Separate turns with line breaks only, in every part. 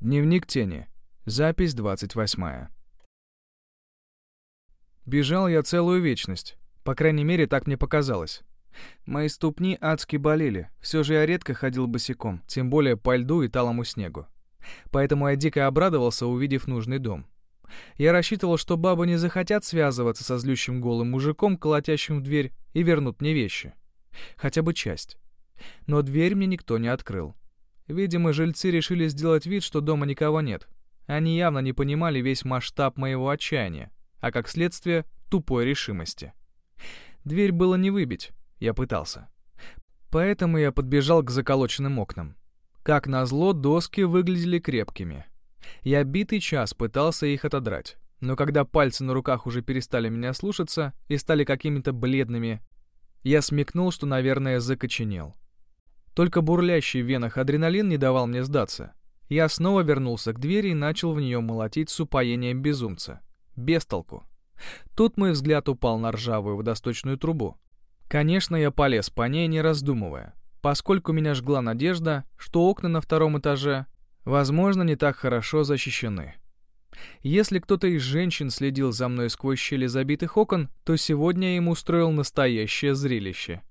Дневник тени. Запись 28. Бежал я целую вечность. По крайней мере, так мне показалось. Мои ступни адски болели, все же я редко ходил босиком, тем более по льду и талому снегу. Поэтому я дико обрадовался, увидев нужный дом. Я рассчитывал, что бабы не захотят связываться со злющим голым мужиком, колотящим в дверь, и вернут мне вещи. Хотя бы часть. Но дверь мне никто не открыл. Видимо, жильцы решили сделать вид, что дома никого нет. Они явно не понимали весь масштаб моего отчаяния, а как следствие — тупой решимости. Дверь было не выбить, я пытался. Поэтому я подбежал к заколоченным окнам. Как назло, доски выглядели крепкими. Я битый час пытался их отодрать, но когда пальцы на руках уже перестали меня слушаться и стали какими-то бледными, я смекнул, что, наверное, закоченел. Только бурлящий в венах адреналин не давал мне сдаться. Я снова вернулся к двери и начал в нее молотить с упоением безумца. Без толку. Тут мой взгляд упал на ржавую водосточную трубу. Конечно, я полез по ней, не раздумывая, поскольку меня жгла надежда, что окна на втором этаже, возможно, не так хорошо защищены. Если кто-то из женщин следил за мной сквозь щели забитых окон, то сегодня я им устроил настоящее зрелище.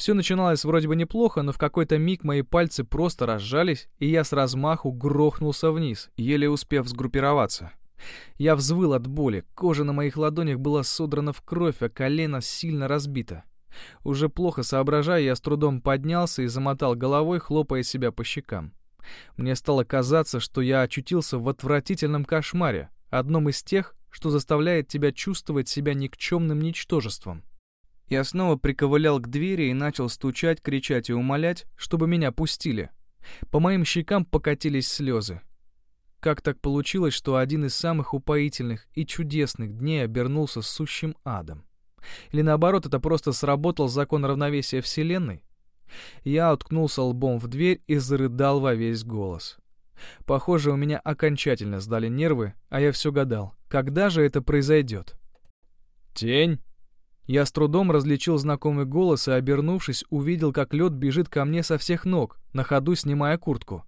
Все начиналось вроде бы неплохо, но в какой-то миг мои пальцы просто разжались, и я с размаху грохнулся вниз, еле успев сгруппироваться. Я взвыл от боли, кожа на моих ладонях была содрана в кровь, а колено сильно разбито. Уже плохо соображая, я с трудом поднялся и замотал головой, хлопая себя по щекам. Мне стало казаться, что я очутился в отвратительном кошмаре, одном из тех, что заставляет тебя чувствовать себя никчемным ничтожеством. Я снова приковылял к двери и начал стучать, кричать и умолять, чтобы меня пустили. По моим щекам покатились слезы. Как так получилось, что один из самых упоительных и чудесных дней обернулся сущим адом? Или наоборот, это просто сработал закон равновесия Вселенной? Я уткнулся лбом в дверь и зарыдал во весь голос. Похоже, у меня окончательно сдали нервы, а я все гадал, когда же это произойдет? «Тень!» Я с трудом различил знакомый голос и, обернувшись, увидел, как лед бежит ко мне со всех ног, на ходу снимая куртку.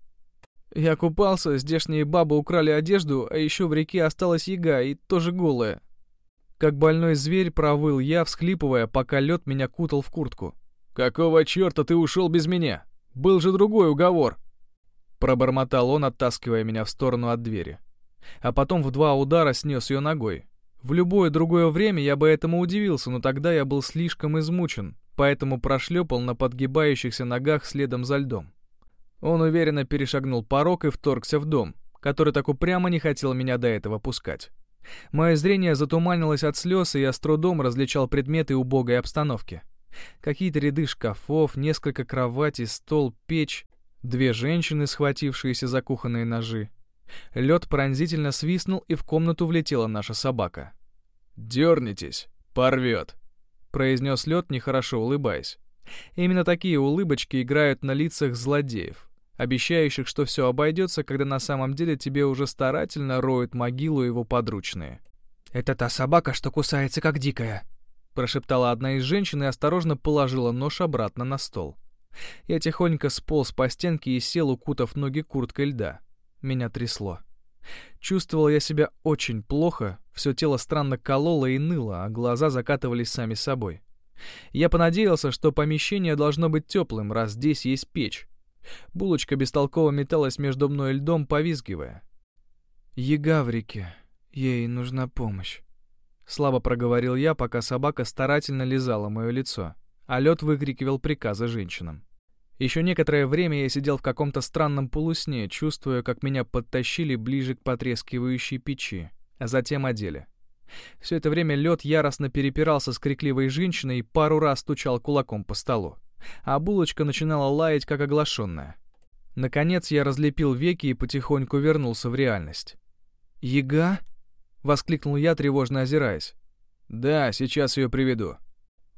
Я купался, здешние бабы украли одежду, а еще в реке осталась яга, и тоже голая. Как больной зверь провыл я, всхлипывая, пока лед меня кутал в куртку. «Какого черта ты ушел без меня? Был же другой уговор!» Пробормотал он, оттаскивая меня в сторону от двери. А потом в два удара снес ее ногой, в любое другое время я бы этому удивился, но тогда я был слишком измучен, поэтому прошлепал на подгибающихся ногах следом за льдом. Он уверенно перешагнул порог и вторгся в дом, который так упрямо не хотел меня до этого пускать. Мое зрение затуманилось от слез, и я с трудом различал предметы убогой обстановки. Какие-то ряды шкафов, несколько кроватей, стол, печь, две женщины, схватившиеся за кухонные ножи, Лед пронзительно свистнул, и в комнату влетела наша собака. «Дернитесь, порвет», — произнес лед, нехорошо улыбаясь. Именно такие улыбочки играют на лицах злодеев, обещающих, что все обойдется, когда на самом деле тебе уже старательно роют могилу его подручные.
«Это та собака, что кусается как дикая», — прошептала одна из женщин и осторожно положила нож обратно на стол. Я тихонько сполз по стенке и сел, укутав ноги курткой льда. Меня трясло. Чувствовал я себя очень плохо, все тело странно кололо и ныло, а глаза закатывались сами собой. Я понадеялся, что помещение должно быть теплым, раз здесь есть печь. Булочка бестолково металась между мной и льдом, повизгивая. «Яга в реке. Ей нужна помощь», — слабо проговорил я, пока собака старательно лизала мое лицо, а лед выкрикивал приказы женщинам. Еще некоторое время я сидел в каком-то странном полусне, чувствуя, как меня подтащили ближе к потрескивающей печи, а затем одели. Все это время лед яростно перепирался с крикливой женщиной и пару раз стучал кулаком по столу, а булочка начинала лаять, как оглашенная. Наконец я разлепил веки и потихоньку вернулся в реальность. «Яга?» — воскликнул я, тревожно озираясь. «Да, сейчас ее приведу».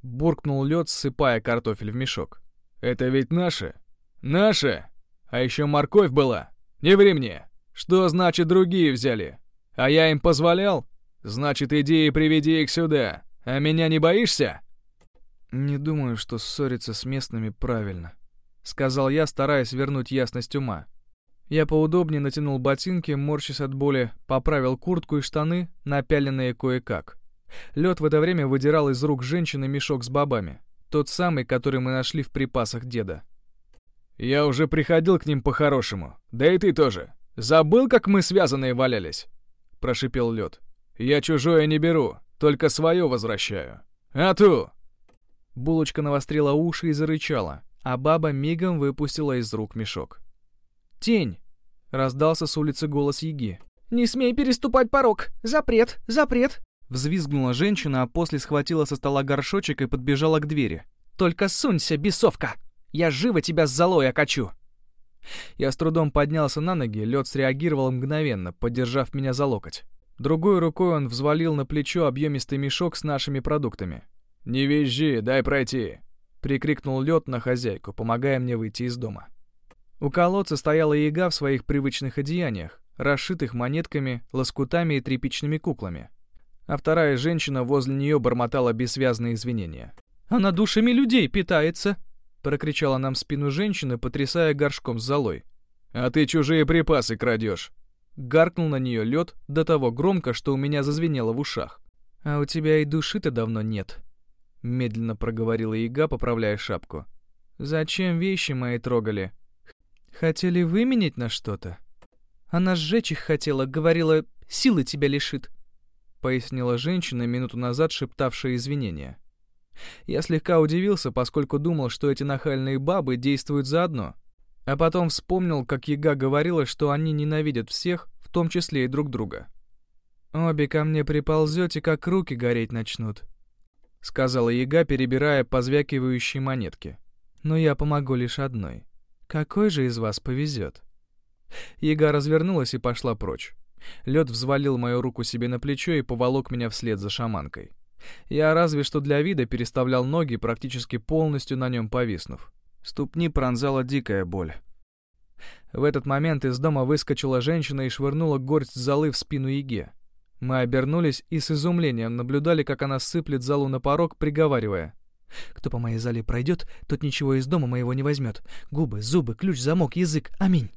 Буркнул лед, ссыпая картофель в мешок. Это ведь наше? Наше? А еще морковь была. Не ври мне. Что значит другие взяли? А я им позволял? Значит, иди и приведи их сюда. А меня не боишься?
Не думаю, что ссориться с местными правильно, сказал я, стараясь вернуть ясность ума. Я поудобнее натянул ботинки, морщась от боли, поправил куртку и штаны, напяленные кое-как. Лед в это время выдирал из рук женщины мешок с бобами. Тот самый, который мы нашли в припасах деда. «Я уже приходил к ним по-хорошему. Да и ты тоже. Забыл, как мы связанные валялись?» Прошипел лед. «Я чужое не беру, только свое возвращаю. А ту!» Булочка навострила уши и зарычала, а баба мигом выпустила из рук мешок. «Тень!» — раздался с улицы голос Яги.
«Не смей переступать порог! Запрет! Запрет!»
Взвизгнула женщина, а после схватила со стола горшочек и подбежала к двери.
«Только сунься, бесовка! Я живо тебя с золой окачу!»
Я с трудом поднялся на ноги, лед среагировал мгновенно, поддержав меня за локоть. Другой рукой он взвалил на плечо объемистый мешок с нашими продуктами. «Не визжи, дай пройти!» — прикрикнул лед на хозяйку, помогая мне выйти из дома. У колодца стояла яга в своих привычных одеяниях, расшитых монетками, лоскутами и тряпичными куклами а вторая женщина возле нее бормотала бессвязные извинения.
«Она душами людей питается!»
— прокричала нам спину женщина, потрясая горшком с золой. «А ты чужие припасы крадешь!» Гаркнул на нее лед до того громко, что у меня зазвенело в ушах. «А у тебя и души-то давно нет», — медленно проговорила яга, поправляя шапку. «Зачем вещи мои трогали? Хотели выменять на что-то?»
«Она сжечь их хотела, говорила, силы тебя лишит»,
пояснила женщина, минуту назад шептавшая извинения. Я слегка удивился, поскольку думал, что эти нахальные бабы действуют заодно. А потом вспомнил, как Яга говорила, что они ненавидят всех, в том числе и друг друга. «Обе ко мне приползете, как руки гореть начнут», — сказала Яга, перебирая позвякивающие монетки. «Но я помогу лишь одной. Какой же из вас повезет?» Яга развернулась и пошла прочь. Лед взвалил мою руку себе на плечо и поволок меня вслед за шаманкой. Я разве что для вида переставлял ноги, практически полностью на нем повиснув. Ступни пронзала дикая боль. В этот момент из дома выскочила женщина и швырнула горсть золы в спину Еге. Мы обернулись и с изумлением наблюдали, как она сыплет залу на порог, приговаривая.
«Кто по моей зале пройдет, тот ничего из дома моего не возьмет. Губы, зубы, ключ, замок, язык. Аминь!»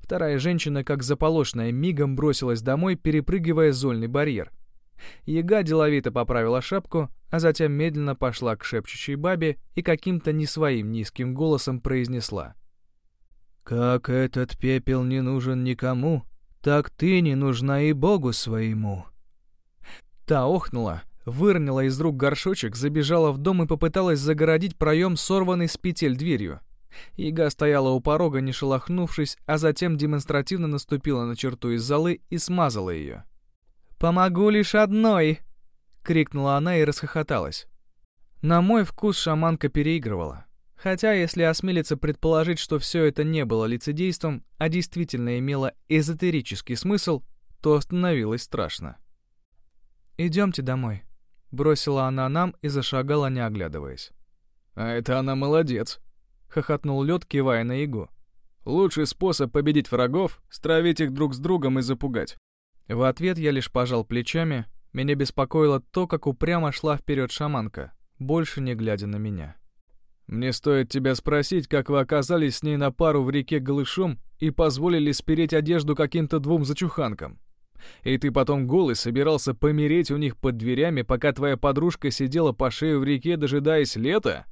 Вторая женщина, как заполошная, мигом бросилась домой, перепрыгивая зольный барьер. Яга деловито поправила шапку, а затем медленно пошла к шепчущей бабе и каким-то не своим низким голосом произнесла. «Как этот пепел не нужен никому, так ты не нужна и Богу своему». Та охнула, выронила из рук горшочек, забежала в дом и попыталась загородить проем сорванной с петель дверью. Яга стояла у порога, не шелохнувшись, а затем демонстративно наступила на черту из золы и смазала ее. «Помогу лишь одной!» — крикнула она и расхохоталась. На мой вкус шаманка переигрывала. Хотя, если осмелиться предположить, что все это не было лицедейством, а действительно имело эзотерический смысл, то становилось страшно. «Идемте домой», — бросила она нам и зашагала, не оглядываясь. «А это она молодец», — хохотнул лед, кивая на Ягу. «Лучший способ победить врагов — стравить их друг с другом и запугать». В ответ я лишь пожал плечами. Меня беспокоило то, как упрямо шла вперед шаманка, больше не глядя на меня. «Мне стоит тебя спросить, как вы оказались с ней на пару в реке голышом и позволили спереть одежду каким-то двум зачуханкам. И ты потом голый собирался помереть у них под дверями, пока твоя подружка сидела по шею в реке, дожидаясь лета?»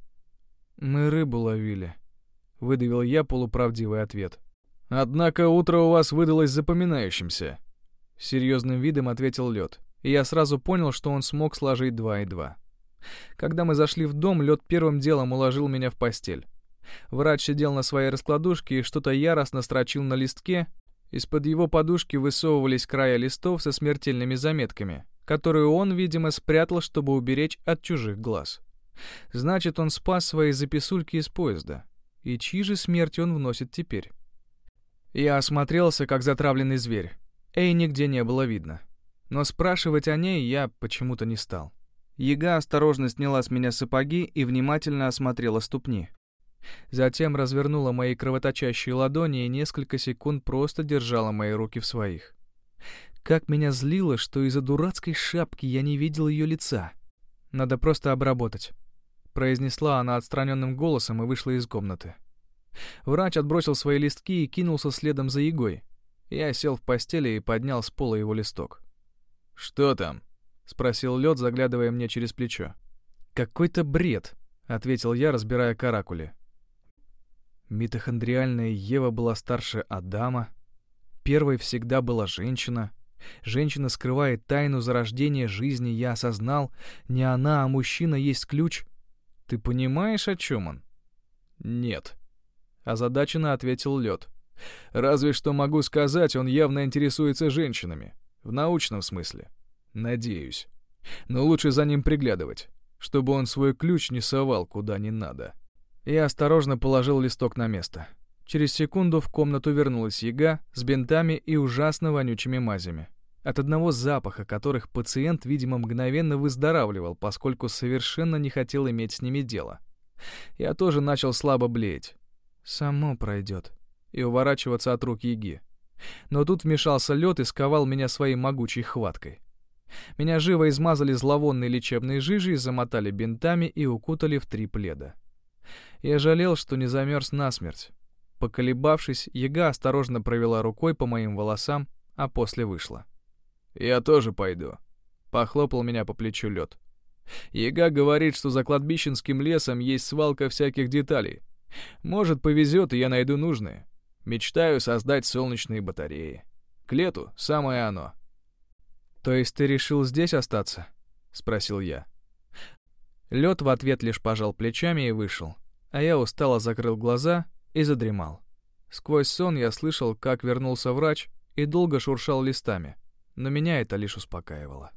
«Мы рыбу ловили», — выдавил я полуправдивый ответ. «Однако утро у вас выдалось запоминающимся», — серьезным видом ответил Лед, и я сразу понял, что он смог сложить два и два. Когда мы зашли в дом, Лед первым делом уложил меня в постель. Врач сидел на своей раскладушке и что-то яростно строчил на листке. Из-под его подушки высовывались края листов со смертельными заметками, которые он, видимо, спрятал, чтобы уберечь от чужих глаз. Значит, он спас свои записульки из поезда. И чьи же смерти он вносит теперь? Я осмотрелся, как затравленный зверь. Эй нигде не было видно. Но спрашивать о ней я почему-то не стал. Яга осторожно сняла с меня сапоги и внимательно осмотрела ступни. Затем развернула мои кровоточащие ладони и несколько секунд просто держала мои руки в своих. Как меня злило, что из-за дурацкой шапки я не видел ее лица. Надо просто обработать произнесла она отстраненным голосом и вышла из комнаты. Врач отбросил свои листки и кинулся следом за Егой. Я сел в постели и поднял с пола его листок. «Что там?» — спросил лед, заглядывая мне через плечо. «Какой-то бред», — ответил я, разбирая каракули. Митохондриальная Ева была старше Адама. Первой всегда была женщина. Женщина скрывает тайну зарождения жизни, я осознал. Не она, а мужчина есть ключ. Ты понимаешь, о чем он? Нет. Озадаченно ответил Лед. Разве что могу сказать, он явно интересуется женщинами. В научном смысле. Надеюсь. Но лучше за ним приглядывать, чтобы он свой ключ не совал куда не надо. Я осторожно положил листок на место. Через секунду в комнату вернулась яга с бинтами и ужасно вонючими мазями. От одного запаха, которых пациент, видимо, мгновенно выздоравливал, поскольку совершенно не хотел иметь с ними дело. Я тоже начал слабо блеять. Само пройдет. И уворачиваться от рук яги. Но тут вмешался лед и сковал меня своей могучей хваткой. Меня живо измазали зловонной лечебной жижей, замотали бинтами и укутали в три пледа. Я жалел, что не замерз насмерть. Поколебавшись, яга осторожно провела рукой по моим волосам, а после вышла. «Я тоже пойду», — похлопал меня по плечу лед. Яга говорит, что за кладбищенским лесом есть свалка всяких деталей. Может, повезет, и я найду нужные. Мечтаю создать солнечные батареи. К лету самое оно. «То есть ты решил здесь остаться?» — спросил я. Лед в ответ лишь пожал плечами и вышел, а я устало закрыл глаза и задремал. Сквозь сон я слышал, как вернулся врач и долго шуршал листами, но меня это лишь успокаивало.